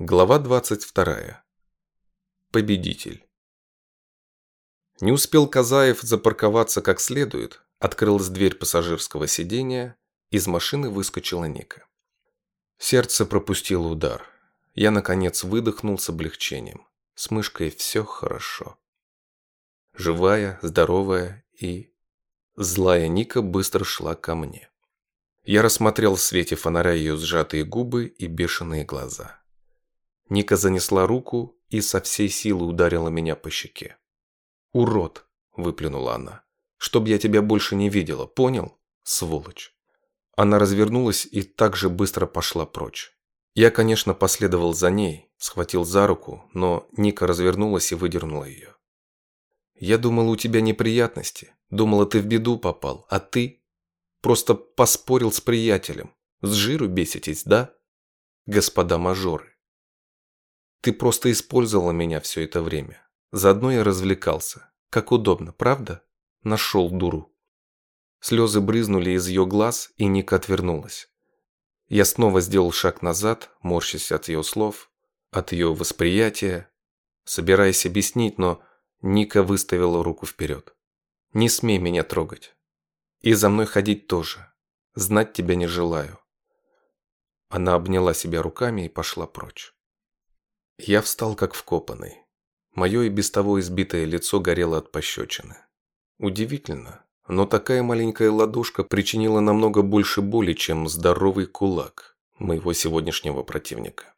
Глава 22. Победитель. Не успел Казаев запарковаться как следует, открылась дверь пассажирского сидения, из машины выскочила Ника. Сердце пропустило удар. Я, наконец, выдохнул с облегчением. С мышкой все хорошо. Живая, здоровая и... Злая Ника быстро шла ко мне. Я рассмотрел в свете фонаря ее сжатые губы и бешеные глаза. Ника занесла руку и со всей силы ударила меня по щеке. «Урод!» – выплюнула она. «Чтоб я тебя больше не видела, понял? Сволочь!» Она развернулась и так же быстро пошла прочь. Я, конечно, последовал за ней, схватил за руку, но Ника развернулась и выдернула ее. «Я думала, у тебя неприятности. Думала, ты в беду попал, а ты...» «Просто поспорил с приятелем. С жиру беситесь, да?» «Господа мажоры, ты просто использовала меня все это время. Заодно я развлекался. Как удобно, правда? Нашел дуру. Слезы брызнули из ее глаз, и Ника отвернулась. Я снова сделал шаг назад, морщась от ее слов, от ее восприятия, собираясь объяснить, но Ника выставила руку вперед. «Не смей меня трогать. И за мной ходить тоже. Знать тебя не желаю». Она обняла себя руками и пошла прочь. Я встал как вкопанный. Мое и без того избитое лицо горело от пощечины. Удивительно, но такая маленькая ладошка причинила намного больше боли, чем здоровый кулак моего сегодняшнего противника.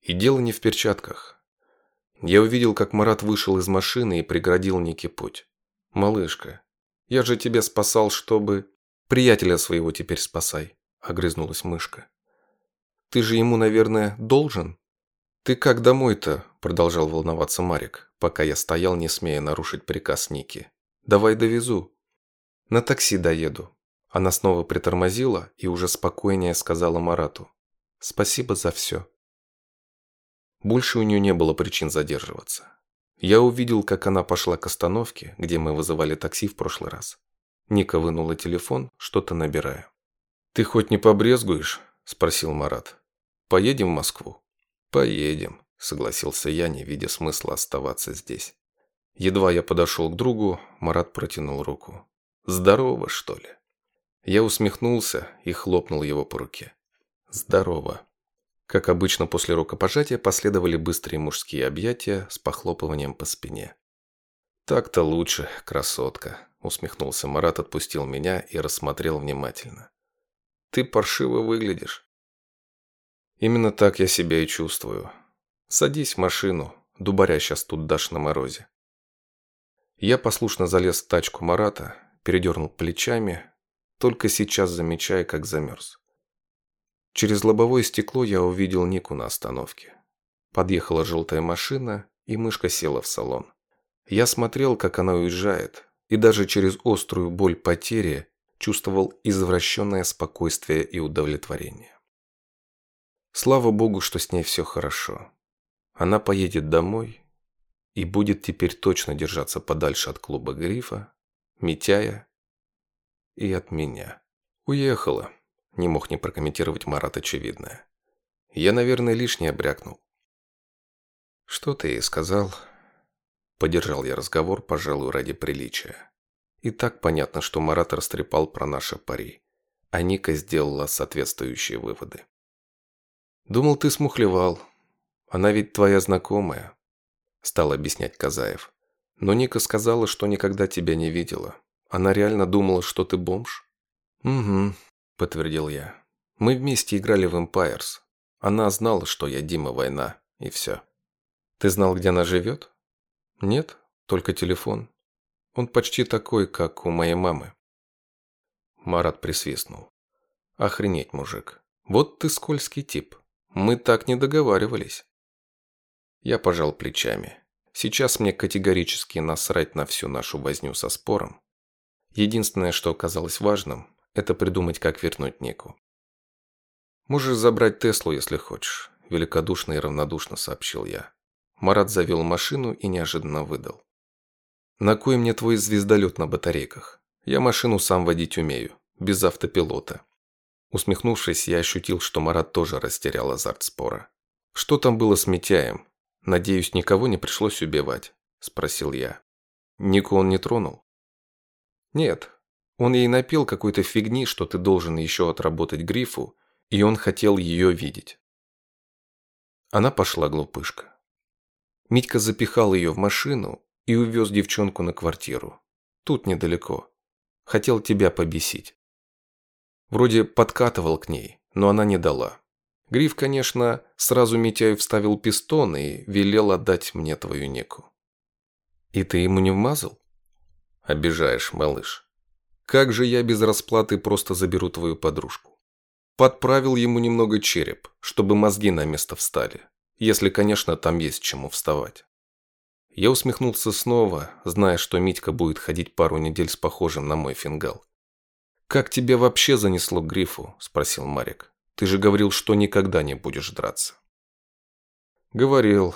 И дело не в перчатках. Я увидел, как Марат вышел из машины и преградил Нике путь. «Малышка, я же тебя спасал, чтобы...» «Приятеля своего теперь спасай», — огрызнулась мышка. «Ты же ему, наверное, должен?» «Ты как домой-то?» – продолжал волноваться Марик, пока я стоял, не смея нарушить приказ Ники. «Давай довезу». «На такси доеду». Она снова притормозила и уже спокойнее сказала Марату. «Спасибо за все». Больше у нее не было причин задерживаться. Я увидел, как она пошла к остановке, где мы вызывали такси в прошлый раз. Ника вынула телефон, что-то набирая. «Ты хоть не побрезгуешь?» – спросил Марат. «Поедем в Москву?» «Поедем», – согласился я, не видя смысла оставаться здесь. Едва я подошел к другу, Марат протянул руку. «Здорово, что ли?» Я усмехнулся и хлопнул его по руке. «Здорово». Как обычно, после рукопожатия последовали быстрые мужские объятия с похлопыванием по спине. «Так-то лучше, красотка», – усмехнулся Марат, отпустил меня и рассмотрел внимательно. «Ты паршиво выглядишь». Именно так я себя и чувствую. Садись в машину, дубаря сейчас тут дашь на морозе. Я послушно залез в тачку Марата, передернул плечами, только сейчас замечая, как замерз. Через лобовое стекло я увидел Нику на остановке. Подъехала желтая машина, и мышка села в салон. Я смотрел, как она уезжает, и даже через острую боль потери чувствовал извращенное спокойствие и удовлетворение. Слава богу, что с ней все хорошо. Она поедет домой и будет теперь точно держаться подальше от клуба Грифа, Митяя и от меня. Уехала. Не мог не прокомментировать Марат очевидное. Я, наверное, лишнее брякнул. Что ты ей сказал? Поддержал я разговор, пожалуй, ради приличия. И так понятно, что Марат растрепал про наше пари, а Ника сделала соответствующие выводы. «Думал, ты смухлевал. Она ведь твоя знакомая», – стал объяснять Казаев. «Но Ника сказала, что никогда тебя не видела. Она реально думала, что ты бомж?» «Угу», – подтвердил я. «Мы вместе играли в Empires. Она знала, что я Дима Война, и все». «Ты знал, где она живет?» «Нет, только телефон. Он почти такой, как у моей мамы». Марат присвистнул. «Охренеть, мужик. Вот ты скользкий тип. Мы так не договаривались. Я пожал плечами. Сейчас мне категорически насрать на всю нашу возню со спором. Единственное, что оказалось важным, это придумать, как вернуть Нику. «Можешь забрать Теслу, если хочешь», – великодушно и равнодушно сообщил я. Марат завел машину и неожиданно выдал. «На кой мне твой звездолет на батарейках? Я машину сам водить умею, без автопилота. Усмехнувшись, я ощутил, что Марат тоже растерял азарт спора. «Что там было с Митяем? Надеюсь, никого не пришлось убивать?» – спросил я. «Нику он не тронул?» «Нет. Он ей напил какой-то фигни, что ты должен еще отработать грифу, и он хотел ее видеть». Она пошла глупышка. Митька запихал ее в машину и увез девчонку на квартиру. Тут недалеко. Хотел тебя побесить. Вроде подкатывал к ней, но она не дала. Гриф, конечно, сразу Митяю вставил пистон и велел отдать мне твою неку. И ты ему не вмазал? Обижаешь, малыш. Как же я без расплаты просто заберу твою подружку? Подправил ему немного череп, чтобы мозги на место встали. Если, конечно, там есть чему вставать. Я усмехнулся снова, зная, что Митька будет ходить пару недель с похожим на мой фингал. «Как тебя вообще занесло к грифу?» – спросил Марик. Ты же говорил, что никогда не будешь драться. Говорил,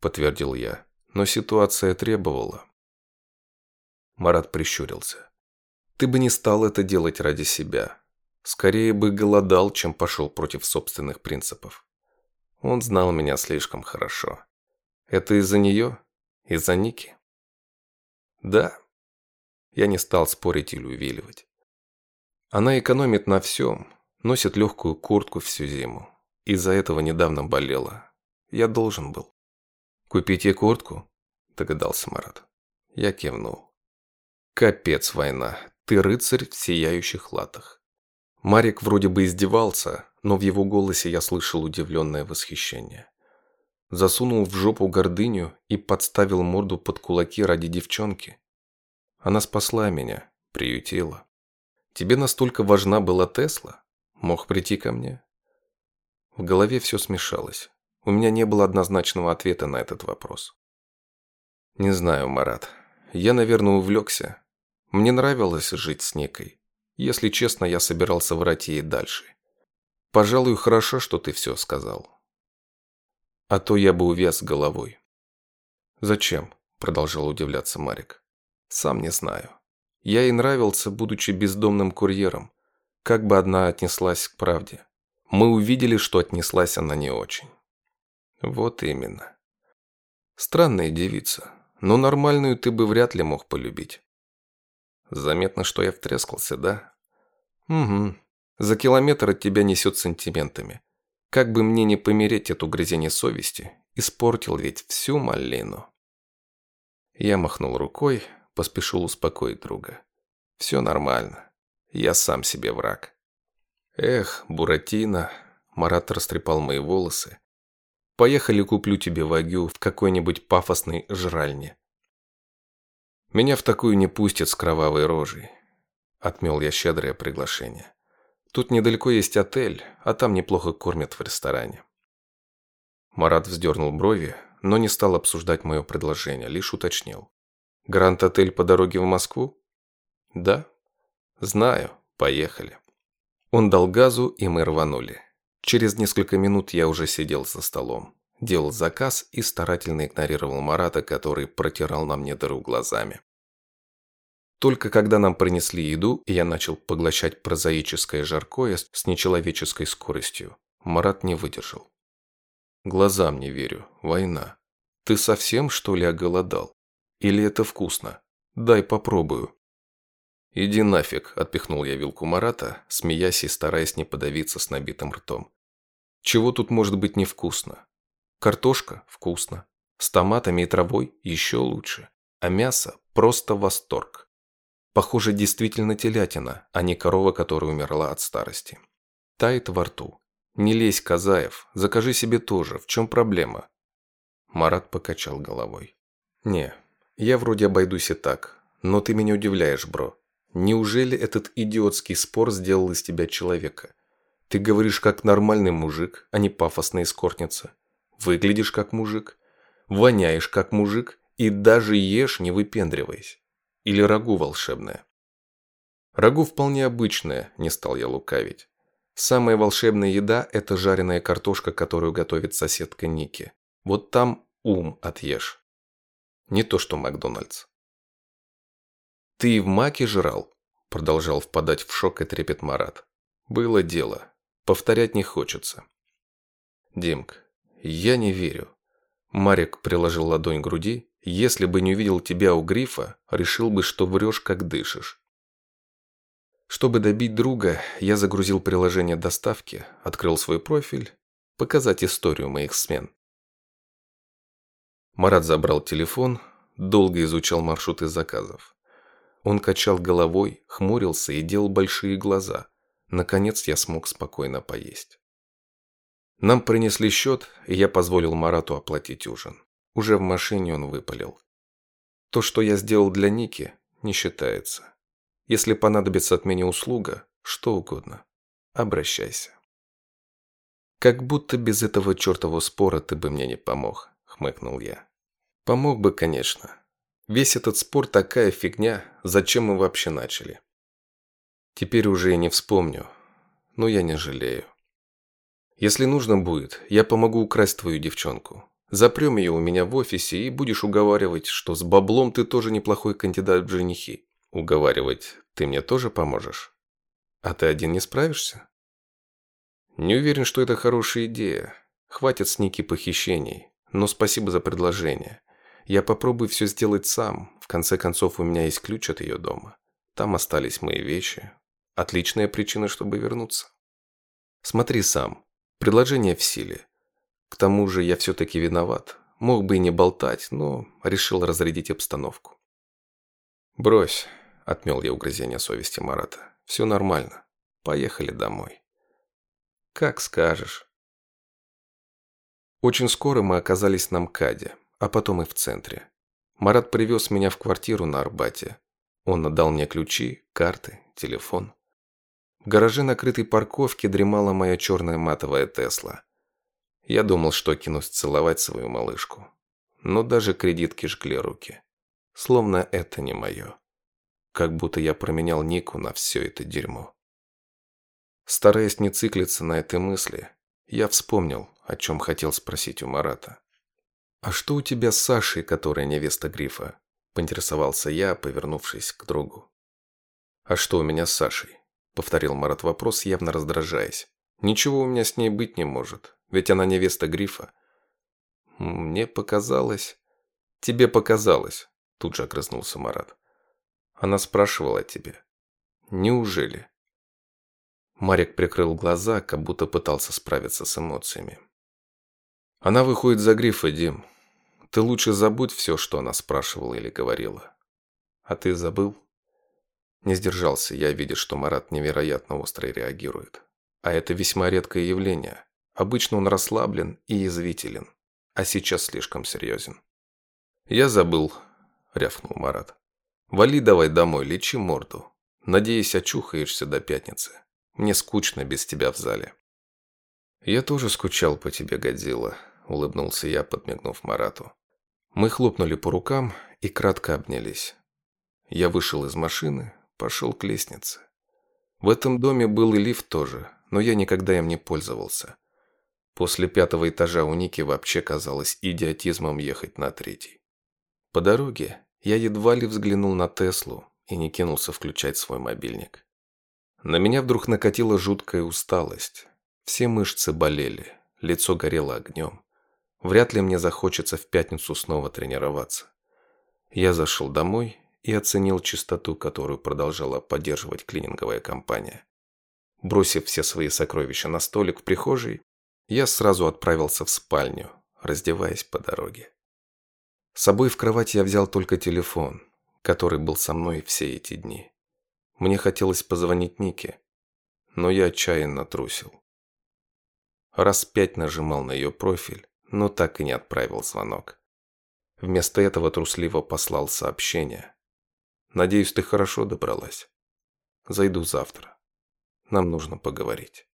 подтвердил я, но ситуация требовала. Марат прищурился. Ты бы не стал это делать ради себя. Скорее бы голодал, чем пошел против собственных принципов. Он знал меня слишком хорошо. Это из-за нее? Из-за Ники? Да. Я не стал спорить или увиливать. Она экономит на всем, Носит легкую куртку всю зиму. Из-за этого недавно болела. Я должен был. «Купить ей куртку?» – догадался Марат. Я кивнул. «Капец война. Ты рыцарь в сияющих латах». Марик вроде бы издевался, но в его голосе я слышал удивленное восхищение. Засунул в жопу гордыню и подставил морду под кулаки ради девчонки. Она спасла меня, приютила. Тебе настолько важна была Тесла? Мог прийти ко мне? В голове все смешалось. У меня не было однозначного ответа на этот вопрос. Не знаю, Марат. Я, наверное, увлекся. Мне нравилось жить с Никой. Если честно, я собирался врать ей дальше. Пожалуй, хорошо, что ты все сказал. А то я бы увяз головой. Зачем? Продолжал удивляться Марик. Сам не знаю. Я ей нравился, будучи бездомным курьером как бы одна отнеслась к правде. Мы увидели, что отнеслась она не очень. Вот именно. Странная девица, но нормальную ты бы вряд ли мог полюбить. Заметно, что я втрескался, да? Угу. За километр от тебя несет сантиментами. Как бы мне не помереть эту грязение совести, испортил ведь всю малину. Я махнул рукой, поспешил успокоить друга. Все нормально. Я сам себе враг. Эх, Буратино, Марат растрепал мои волосы. Поехали куплю тебе вагю в какой-нибудь пафосной жральне. Меня в такую не пустят с кровавой рожей. Отмел я щедрое приглашение. Тут недалеко есть отель, а там неплохо кормят в ресторане. Марат вздернул брови, но не стал обсуждать мое предложение, лишь уточнил. Гранд-отель по дороге в Москву? Да, «Знаю. Поехали». Он дал газу, и мы рванули. Через несколько минут я уже сидел за столом, делал заказ и старательно игнорировал Марата, который протирал на мне дыру глазами. Только когда нам принесли еду, я начал поглощать прозаическое жаркое с нечеловеческой скоростью, Марат не выдержал. «Глазам не верю. Война. Ты совсем, что ли, оголодал? Или это вкусно? Дай попробую». «Иди нафиг», – отпихнул я вилку Марата, смеясь и стараясь не подавиться с набитым ртом. «Чего тут может быть невкусно? Картошка – вкусно. С томатами и травой – еще лучше. А мясо – просто восторг. Похоже, действительно телятина, а не корова, которая умерла от старости. Тает во рту. Не лезь, Казаев, закажи себе тоже, в чем проблема?» Марат покачал головой. «Не, я вроде обойдусь и так, но ты меня удивляешь, бро. Неужели этот идиотский спор сделал из тебя человека? Ты говоришь как нормальный мужик, а не пафосная эскортница. Выглядишь как мужик, воняешь как мужик и даже ешь, не выпендриваясь. Или рагу волшебное. Рагу вполне обычное, не стал я лукавить. Самая волшебная еда – это жареная картошка, которую готовит соседка Ники. Вот там ум отъешь. Не то что Макдональдс. «Ты в маке жрал?» Продолжал впадать в шок и трепет Марат. «Было дело. Повторять не хочется». «Димк, Я не верю. Марик приложил ладонь к груди. Если бы не увидел тебя у грифа, решил бы, что врешь, как дышишь. Чтобы добить друга, я загрузил приложение доставки, открыл свой профиль, показать историю моих смен. Марат забрал телефон, долго изучал маршруты заказов. Он качал головой, хмурился и делал большие глаза. Наконец я смог спокойно поесть. Нам принесли счет, и я позволил Марату оплатить ужин. Уже в машине он выпалил. То, что я сделал для Ники, не считается. Если понадобится от меня услуга, что угодно, обращайся. Как будто без этого чертового спора ты бы мне не помог, хмыкнул я. Помог бы, конечно. Весь этот спор такая фигня, зачем мы вообще начали? Теперь уже и не вспомню, но я не жалею. Если нужно будет, я помогу украсть твою девчонку. Запрем ее у меня в офисе и будешь уговаривать, что с баблом ты тоже неплохой кандидат в женихи. Уговаривать ты мне тоже поможешь? А ты один не справишься? Не уверен, что это хорошая идея. Хватит с Ники похищений. Но спасибо за предложение. Я попробую все сделать сам. В конце концов, у меня есть ключ от ее дома. Там остались мои вещи. Отличная причина, чтобы вернуться. Смотри сам. Предложение в силе. К тому же я все-таки виноват. Мог бы и не болтать, но решил разрядить обстановку. «Брось», – отмел я угрызение совести Марата. «Все нормально. Поехали домой». «Как скажешь». Очень скоро мы оказались на МКАДе, а потом и в центре. Марат привез меня в квартиру на Арбате. Он отдал мне ключи, карты, телефон. В гараже накрытой парковки дремала моя черная матовая Тесла. Я думал, что кинусь целовать свою малышку. Но даже кредитки жгли руки. Словно это не мое. Как будто я променял Нику на все это дерьмо. Стараясь не циклиться на этой мысли, я вспомнил, о чем хотел спросить у Марата. «А что у тебя с Сашей, которая невеста Грифа?» – поинтересовался я, повернувшись к другу. «А что у меня с Сашей?» повторил Марат вопрос, явно раздражаясь. «Ничего у меня с ней быть не может, ведь она невеста Грифа». «Мне показалось...» «Тебе показалось», тут же огрызнулся Марат. «Она спрашивала о тебе». «Неужели?» Марик прикрыл глаза, как будто пытался справиться с эмоциями. «Она выходит за Грифа, Дим. Ты лучше забудь все, что она спрашивала или говорила. А ты забыл?» Не сдержался я, видя, что Марат невероятно остро реагирует. А это весьма редкое явление. Обычно он расслаблен и язвителен, а сейчас слишком серьезен. «Я забыл», – рявкнул Марат. «Вали давай домой, лечи морду. Надеюсь, очухаешься до пятницы. Мне скучно без тебя в зале». «Я тоже скучал по тебе, Годзилла», – улыбнулся я, подмигнув Марату. Мы хлопнули по рукам и кратко обнялись. Я вышел из машины, Пошел к лестнице. В этом доме был и лифт тоже, но я никогда им не пользовался. После пятого этажа у Ники вообще казалось идиотизмом ехать на третий. По дороге я едва ли взглянул на Теслу и не кинулся включать свой мобильник. На меня вдруг накатила жуткая усталость. Все мышцы болели, лицо горело огнем. Вряд ли мне захочется в пятницу снова тренироваться. Я зашел домой и оценил чистоту, которую продолжала поддерживать клининговая компания. Бросив все свои сокровища на столик в прихожей, я сразу отправился в спальню, раздеваясь по дороге. С собой в кровать я взял только телефон, который был со мной все эти дни. Мне хотелось позвонить Нике, но я отчаянно трусил. Раз пять нажимал на ее профиль, но так и не отправил звонок. Вместо этого трусливо послал сообщение, Надеюсь, ты хорошо добралась. Зайду завтра. Нам нужно поговорить.